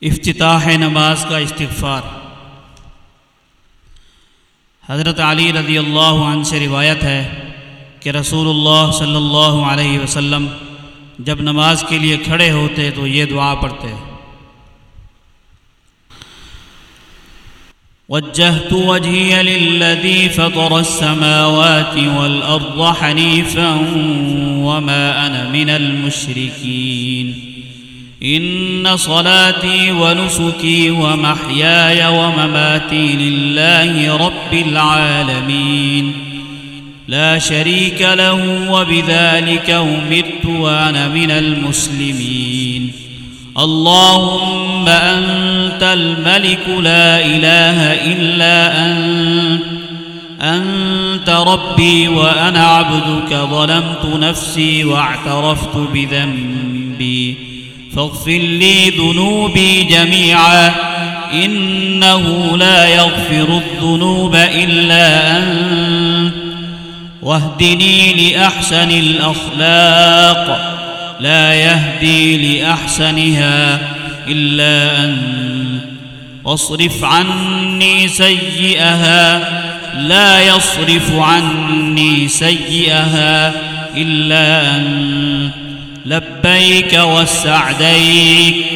افتتاح نماز کا استغفار۔ حضرت علی رضی اللہ عنہ سے روایت ہے کہ رسول اللہ صلی اللہ علیہ وسلم جب نماز کے لیے کھڑے ہوتے تو یہ دعا پڑھتے۔ وجهت وجهي للذي فطر السماوات والأرض حنيفا وما أنا من المشركين إن صلاتي ونسكي ومحياي ومماتي لله رب العالمين. لا شريك له وبذلك أمرت وأنا من المسلمين. اللهم أنت الملك لا إله إلا أنت. أنت ربي وأنا عبدك. ظلمت نفسي واعترفت بذنبي. فاغفر لي ذنوبي جميعا إنه لا يغفر الذنوب إلا أنت. واهدني لأحسن الأخلاق لا يهدي لأحسنها إلا أنت. واصرف عني سيئها لا يصرف عني سيئها إلا أنت. لبيك والسعديك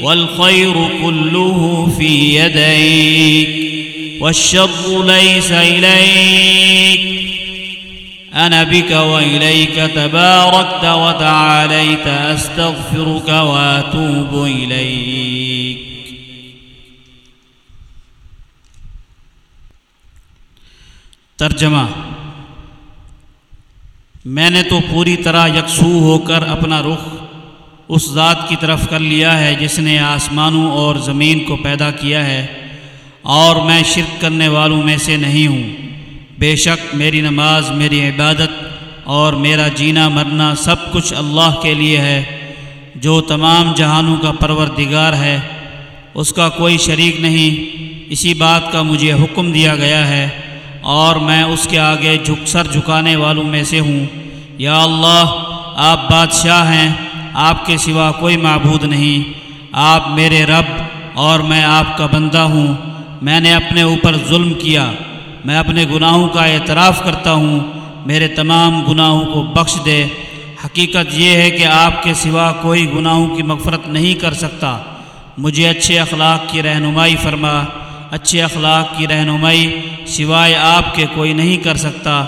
والخير كله في يديك والشر ليس إليك أنا بك وإليك تباركت وتعاليت أستغفرك وأتوب إليك ترجمہ میں نے تو پوری طرح یکسو ہو کر اپنا رخ اس ذات کی طرف کر لیا ہے جس نے آسمانوں اور زمین کو پیدا کیا ہے، اور میں شرک کرنے والوں میں سے نہیں ہوں۔ بے شک میری نماز، میری عبادت اور میرا جینا مرنا سب کچھ اللہ کے لیے ہے۔ جو تمام جہانوں کا پروردگار ہے، اس کا کوئی شریک نہیں۔ اسی بات کا مجھے حکم دیا گیا ہے۔ اور میں اس کے آگے جھک سر جھکانے والوں میں سے ہوں۔ یا اللہ، آپ بادشاہ ہیں، آپ کے سوا کوئی معبود نہیں۔ آپ میرے رب اور میں آپ کا بندہ ہوں۔ میں نے اپنے اوپر ظلم کیا۔ میں اپنے گناہوں کا اعتراف کرتا ہوں۔ میرے تمام گناہوں کو بخش دے۔ حقیقت یہ ہے کہ آپ کے سوا کوئی گناہوں کی مغفرت نہیں کر سکتا۔ مجھے اچھے اخلاق کی رہنمائی فرما۔ اچھے اخلاق کی رہنمائی سوائے آپ کے کوئی نہیں کر سکتا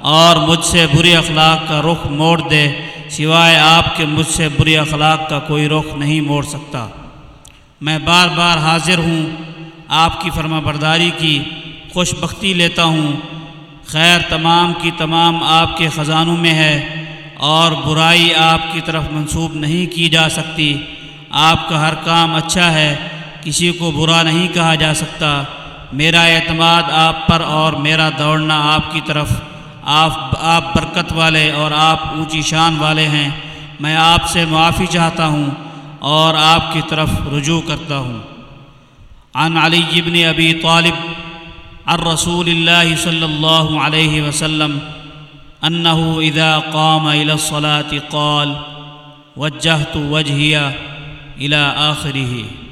اور مجھ سے برے اخلاق کا رخ موڑ دے سوائے آپ کے مجھ سے برے اخلاق کا کوئی رخ نہیں موڑ سکتا۔ میں بار بار حاضر ہوں، آپ کی فرما برداری کی خوش بختی لیتا ہوں۔ خیر تمام کی تمام آپ کے خزانوں میں ہے اور برائی آپ کی طرف منسوب نہیں کی جا سکتی۔ آپ کا ہر کام اچھا ہے کسی کو برا نہیں کہا جا سکتا۔ میرا اعتماد آپ پر اور میرا دوڑنا آپ کی طرف۔ آپ آپ برکت والے اور آپ اونچی شان والے ہیں۔ میں آپ سے معافی چاہتا ہوں اور آپ کی طرف رجوع کرتا ہوں۔ عن علی ابن ابی طالب، عن رسول اللہ صلی اللہ علیہ وسلم انه اذا قام الى الصلاة قال وجهت وجهي الى آخره